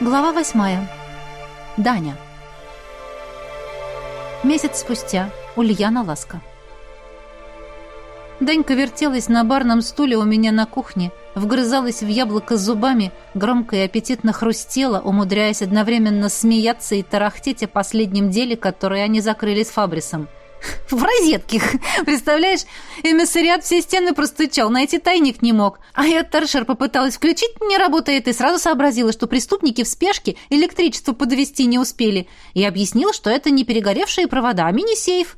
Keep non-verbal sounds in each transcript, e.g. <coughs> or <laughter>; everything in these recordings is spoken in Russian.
Глава восьмая. Даня. Месяц спустя. Ульяна Ласка. Данька вертелась на барном стуле у меня на кухне, вгрызалась в яблоко зубами, громко и аппетитно хрустела, умудряясь одновременно смеяться и тарахтеть о последнем деле, которое они закрыли с Фабрисом. <laughs> В розетких. Представляешь, эмиссариат все стены простучал, найти тайник не мог. А я торшер попыталась включить, не работает, и сразу сообразила, что преступники в спешке электричество подвести не успели. И объяснила, что это не перегоревшие провода, а мини-сейф.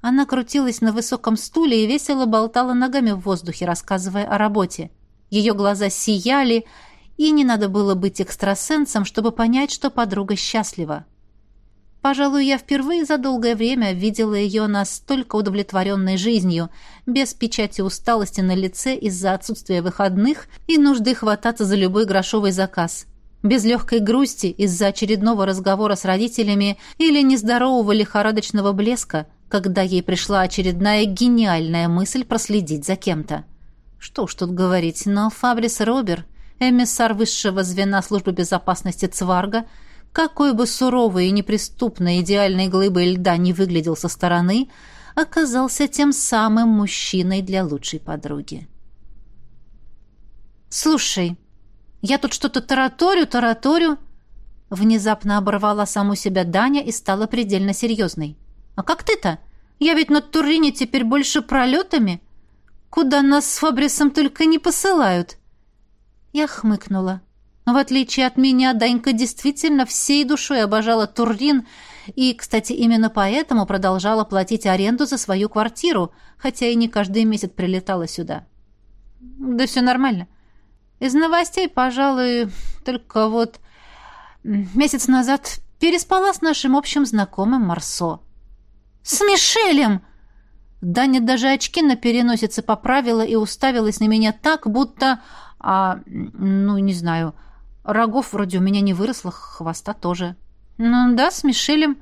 Она крутилась на высоком стуле и весело болтала ногами в воздухе, рассказывая о работе. Ее глаза сияли, и не надо было быть экстрасенсом, чтобы понять, что подруга счастлива. Пожалуй, я впервые за долгое время видела ее настолько удовлетворенной жизнью, без печати усталости на лице из-за отсутствия выходных и нужды хвататься за любой грошовый заказ. Без легкой грусти из-за очередного разговора с родителями или нездорового лихорадочного блеска, когда ей пришла очередная гениальная мысль проследить за кем-то. Что уж тут говорить, но Фабрис Робер, эмиссар высшего звена службы безопасности Цварга, какой бы суровой и неприступной идеальной глыбой льда не выглядел со стороны, оказался тем самым мужчиной для лучшей подруги. «Слушай, я тут что-то тараторю, тараторю...» Внезапно оборвала саму себя Даня и стала предельно серьезной. «А как ты-то? Я ведь на Турине теперь больше пролетами. Куда нас с Фабрисом только не посылают». Я хмыкнула. В отличие от меня, Данька действительно всей душой обожала Туррин и, кстати, именно поэтому продолжала платить аренду за свою квартиру, хотя и не каждый месяц прилетала сюда. Да все нормально. Из новостей, пожалуй, только вот месяц назад переспала с нашим общим знакомым Марсо. «С Мишелем!» Даня даже очки на переносице поправила и уставилась на меня так, будто... А, ну, не знаю... Рогов вроде у меня не выросло, хвоста тоже. Ну да, с Мишелем.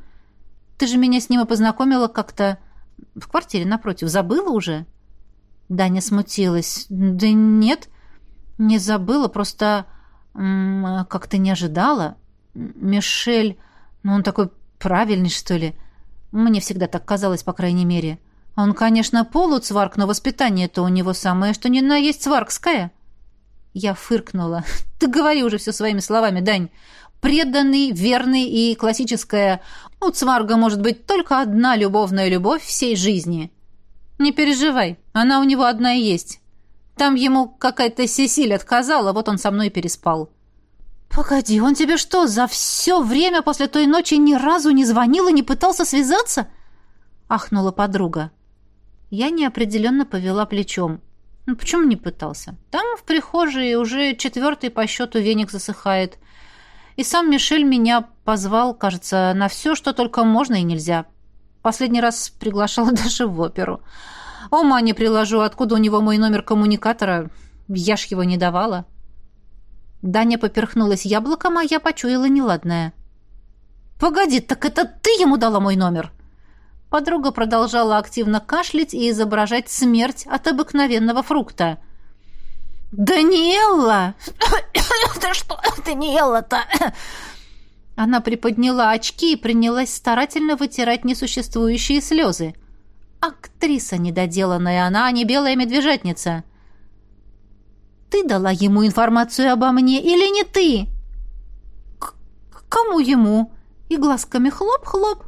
Ты же меня с ним и познакомила как-то в квартире напротив. Забыла уже? Даня смутилась. Да нет, не забыла, просто как-то не ожидала. Мишель, ну он такой правильный, что ли. Мне всегда так казалось, по крайней мере. Он, конечно, полуцварк, но воспитание-то у него самое, что ни на есть цваркское. — я фыркнула. <laughs> «Ты говори уже все своими словами, Дань. Преданный, верный и классическая... У Цварга может быть только одна любовная любовь всей жизни. Не переживай, она у него одна и есть. Там ему какая-то Сесиль отказала, вот он со мной переспал». «Погоди, он тебе что, за все время после той ночи ни разу не звонил и не пытался связаться?» — ахнула подруга. Я неопределенно повела плечом. Ну, почему не пытался? Там в прихожей уже четвертый по счету веник засыхает. И сам Мишель меня позвал, кажется, на все, что только можно и нельзя. Последний раз приглашала <laughs> даже в оперу. Ума не приложу, откуда у него мой номер коммуникатора. Я ж его не давала. Даня поперхнулась яблоком, а я почуяла неладное. «Погоди, так это ты ему дала мой номер?» Подруга продолжала активно кашлять и изображать смерть от обыкновенного фрукта. «Даниэлла! <coughs> Ты что, Даниэлла-то?» Она приподняла очки и принялась старательно вытирать несуществующие слезы. «Актриса недоделанная она, а не белая медвежатница!» «Ты дала ему информацию обо мне или не ты?» К «Кому ему?» И глазками хлоп-хлоп.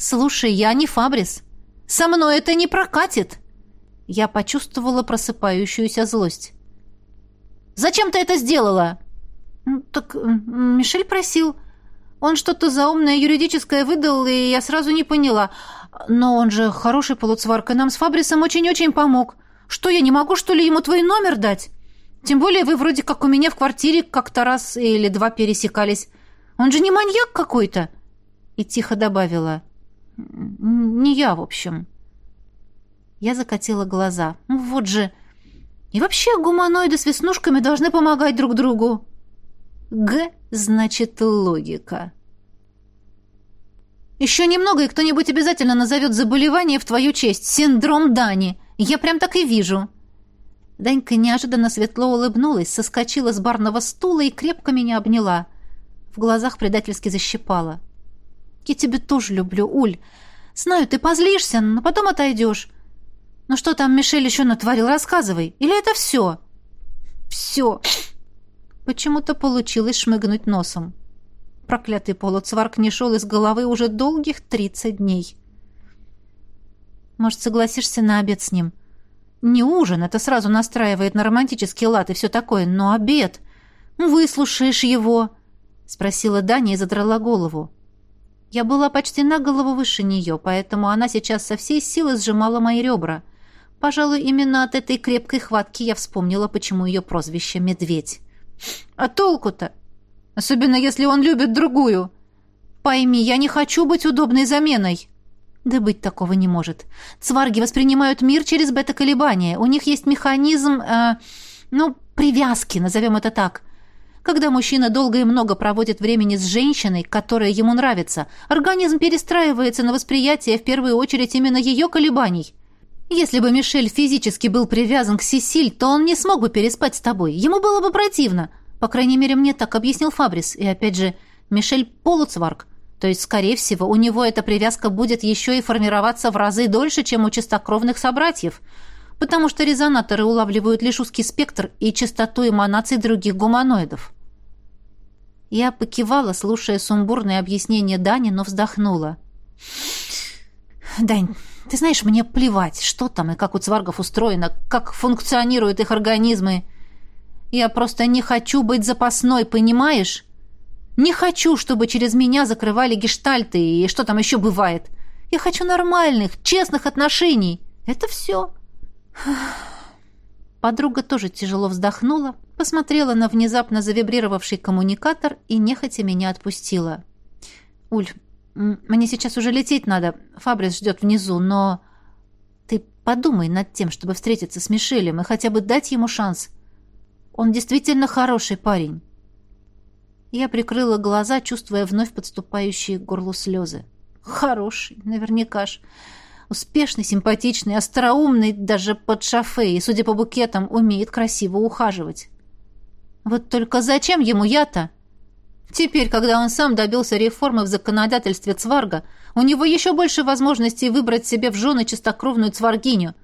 «Слушай, я не Фабрис. Со мной это не прокатит!» Я почувствовала просыпающуюся злость. «Зачем ты это сделала?» «Так Мишель просил. Он что-то заумное юридическое выдал, и я сразу не поняла. Но он же хороший полуцварка, нам с Фабрисом очень-очень помог. Что, я не могу, что ли, ему твой номер дать? Тем более вы вроде как у меня в квартире как-то раз или два пересекались. Он же не маньяк какой-то!» И тихо добавила. Не я, в общем. Я закатила глаза. Ну вот же. И вообще гуманоиды с веснушками должны помогать друг другу. Г значит логика. Еще немного, и кто-нибудь обязательно назовет заболевание в твою честь. Синдром Дани. Я прям так и вижу. Данька неожиданно светло улыбнулась, соскочила с барного стула и крепко меня обняла. В глазах предательски защипала. «Я тебя тоже люблю, Уль. Знаю, ты позлишься, но потом отойдешь. Ну что там Мишель еще натворил, рассказывай. Или это все?» «Все!» Почему-то получилось шмыгнуть носом. Проклятый полуцварк не шел из головы уже долгих тридцать дней. «Может, согласишься на обед с ним?» Не ужин, это сразу настраивает на романтический лад и все такое, но обед. Выслушаешь его, спросила Даня и задрала голову. Я была почти на голову выше нее, поэтому она сейчас со всей силы сжимала мои ребра. Пожалуй, именно от этой крепкой хватки я вспомнила, почему ее прозвище «Медведь». «А толку-то? Особенно, если он любит другую. Пойми, я не хочу быть удобной заменой». Да быть такого не может. Цварги воспринимают мир через бета-колебания. У них есть механизм, э, ну, привязки, назовем это так. Когда мужчина долго и много проводит времени с женщиной, которая ему нравится, организм перестраивается на восприятие в первую очередь именно ее колебаний. Если бы Мишель физически был привязан к Сесиль, то он не смог бы переспать с тобой. Ему было бы противно. По крайней мере, мне так объяснил Фабрис. И опять же, Мишель полуцварг. То есть, скорее всего, у него эта привязка будет еще и формироваться в разы дольше, чем у чистокровных собратьев, потому что резонаторы улавливают лишь узкий спектр и частоту эманаций других гуманоидов. Я покивала, слушая сумбурное объяснение Дани, но вздохнула. «Дань, ты знаешь, мне плевать, что там и как у цваргов устроено, как функционируют их организмы. Я просто не хочу быть запасной, понимаешь?» Не хочу, чтобы через меня закрывали гештальты и что там еще бывает. Я хочу нормальных, честных отношений. Это все. Подруга тоже тяжело вздохнула, посмотрела на внезапно завибрировавший коммуникатор и нехотя меня отпустила. «Уль, мне сейчас уже лететь надо. Фабрис ждет внизу, но... Ты подумай над тем, чтобы встретиться с Мишелем и хотя бы дать ему шанс. Он действительно хороший парень». Я прикрыла глаза, чувствуя вновь подступающие к горлу слезы. Хороший, наверняка ж. Успешный, симпатичный, остроумный, даже под шофе, и, судя по букетам, умеет красиво ухаживать. Вот только зачем ему я-то? Теперь, когда он сам добился реформы в законодательстве Цварга, у него еще больше возможностей выбрать себе в жены чистокровную цваргиню.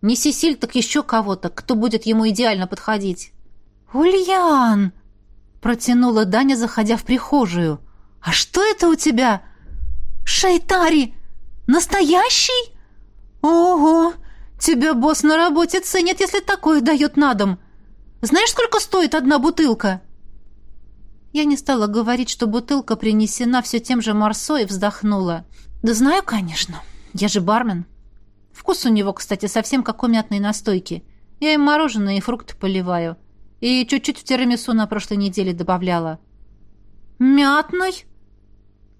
Не Сесиль, так еще кого-то, кто будет ему идеально подходить. «Ульян!» Протянула Даня, заходя в прихожую. «А что это у тебя?» «Шайтари! Настоящий?» «Ого! Тебя босс на работе ценит, если такое дает на дом. Знаешь, сколько стоит одна бутылка?» Я не стала говорить, что бутылка принесена все тем же Марсо и вздохнула. «Да знаю, конечно. Я же бармен. Вкус у него, кстати, совсем как у мятной настойки. Я им мороженое и фрукты поливаю. И чуть-чуть в тирамису на прошлой неделе добавляла. «Мятной?»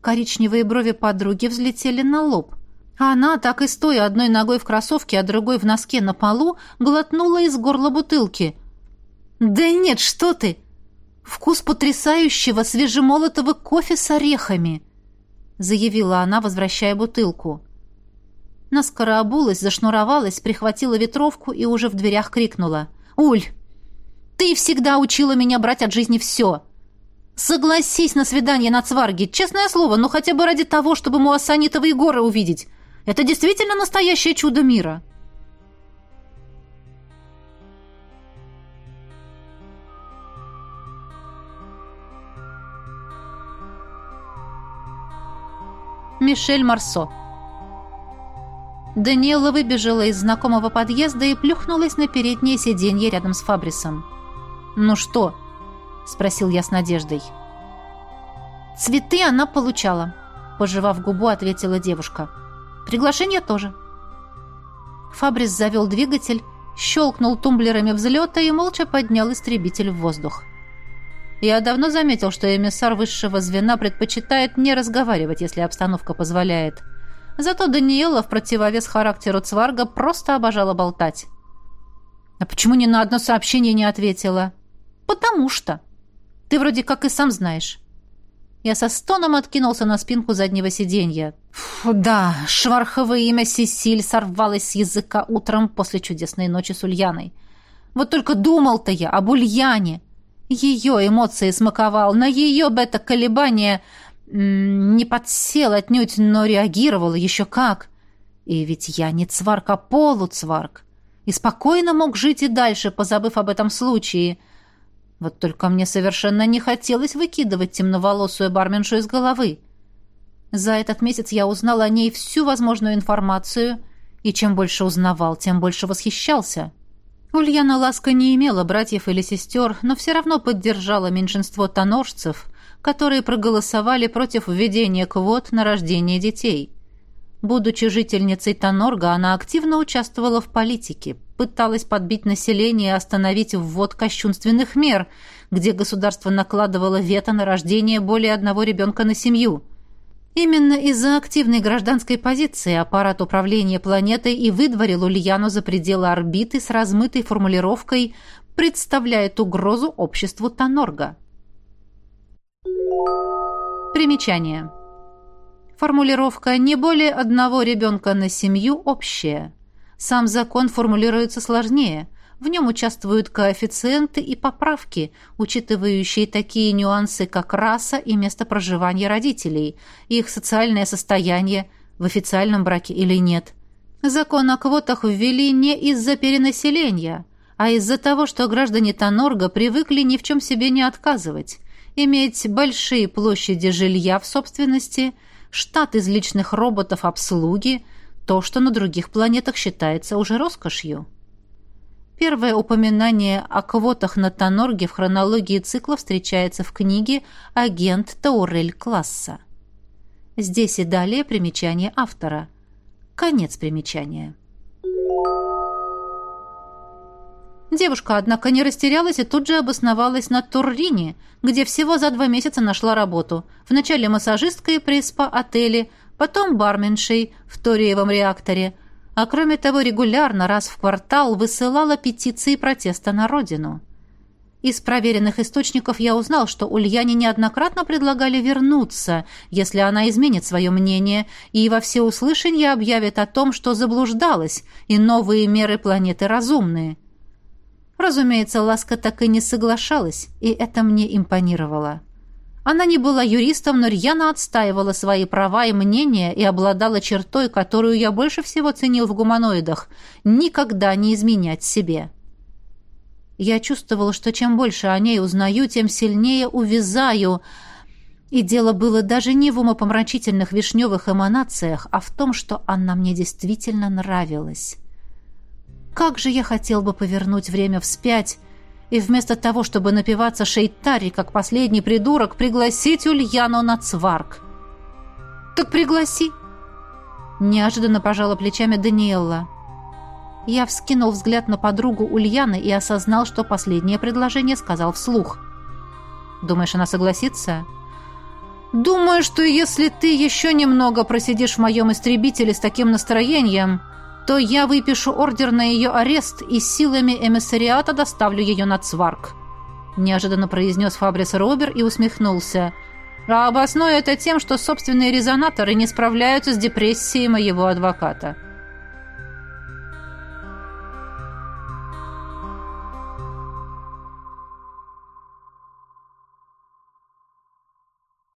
Коричневые брови подруги взлетели на лоб. Она, так и стоя одной ногой в кроссовке, а другой в носке на полу, глотнула из горла бутылки. «Да нет, что ты! Вкус потрясающего свежемолотого кофе с орехами!» заявила она, возвращая бутылку. Наскоро обулась, зашнуровалась, прихватила ветровку и уже в дверях крикнула. «Уль, ты всегда учила меня брать от жизни все. Согласись на свидание на Цварге, честное слово, но хотя бы ради того, чтобы Муассанитовые горы увидеть. Это действительно настоящее чудо мира». Мишель Марсо Даниэла выбежала из знакомого подъезда и плюхнулась на переднее сиденье рядом с Фабрисом. «Ну что?» — спросил я с надеждой. «Цветы она получала», — пожевав губу, ответила девушка. «Приглашение тоже». Фабрис завел двигатель, щелкнул тумблерами взлета и молча поднял истребитель в воздух. Я давно заметил, что эмиссар высшего звена предпочитает не разговаривать, если обстановка позволяет. Зато Даниэла в противовес характеру Цварга просто обожала болтать. «А почему ни на одно сообщение не ответила?» «Потому что. Ты вроде как и сам знаешь». Я со стоном откинулся на спинку заднего сиденья. Фу, да, шварховое имя Сесиль сорвалось с языка утром после чудесной ночи с Ульяной. Вот только думал-то я об Ульяне. Ее эмоции смаковал, на ее бета-колебания не подсел отнюдь, но реагировал еще как. И ведь я не цварк, а полуцварк. И спокойно мог жить и дальше, позабыв об этом случае. Вот только мне совершенно не хотелось выкидывать темноволосую барменшу из головы. За этот месяц я узнал о ней всю возможную информацию, и чем больше узнавал, тем больше восхищался. Ульяна Ласка не имела братьев или сестер, но все равно поддержала меньшинство тоноржцев, которые проголосовали против введения квот на рождение детей. Будучи жительницей Тонорга, она активно участвовала в политике, пыталась подбить население и остановить ввод кощунственных мер, где государство накладывало вето на рождение более одного ребенка на семью – Именно из-за активной гражданской позиции аппарат управления планетой и выдворил Ульяну за пределы орбиты с размытой формулировкой «представляет угрозу обществу Тонорга». Примечание. Формулировка «не более одного ребенка на семью» общая. Сам закон формулируется сложнее – в нем участвуют коэффициенты и поправки, учитывающие такие нюансы, как раса и место проживания родителей, их социальное состояние, в официальном браке или нет. Закон о квотах ввели не из-за перенаселения, а из-за того, что граждане Тонорга привыкли ни в чем себе не отказывать, иметь большие площади жилья в собственности, штат из личных роботов обслуги, то, что на других планетах считается уже роскошью. Первое упоминание о квотах на Тонорге в хронологии цикла встречается в книге «Агент Таурель класса». Здесь и далее примечание автора. Конец примечания. Девушка, однако, не растерялась и тут же обосновалась на Туррине, где всего за два месяца нашла работу. Вначале массажисткой при СПА-отеле, потом барменшей в Ториевом реакторе – а кроме того регулярно раз в квартал высылала петиции протеста на родину. Из проверенных источников я узнал, что Ульяне неоднократно предлагали вернуться, если она изменит свое мнение и во всеуслышание объявит о том, что заблуждалась, и новые меры планеты разумные. Разумеется, Ласка так и не соглашалась, и это мне импонировало. Она не была юристом, но рьяно отстаивала свои права и мнения и обладала чертой, которую я больше всего ценил в гуманоидах – никогда не изменять себе. Я чувствовал, что чем больше о ней узнаю, тем сильнее увязаю. И дело было даже не в умопомрачительных вишневых эманациях, а в том, что она мне действительно нравилась. Как же я хотел бы повернуть время вспять и вместо того, чтобы напиваться шейтари, как последний придурок, пригласить Ульяну на цварк. «Так пригласи!» Неожиданно пожала плечами Даниэлла. Я вскинул взгляд на подругу Ульяны и осознал, что последнее предложение сказал вслух. «Думаешь, она согласится?» «Думаю, что если ты еще немного просидишь в моем истребителе с таким настроением, то я выпишу ордер на ее арест и силами эмиссариата доставлю ее на Цварк», неожиданно произнес Фабрис Робер и усмехнулся. «А обосною это тем, что собственные резонаторы не справляются с депрессией моего адвоката».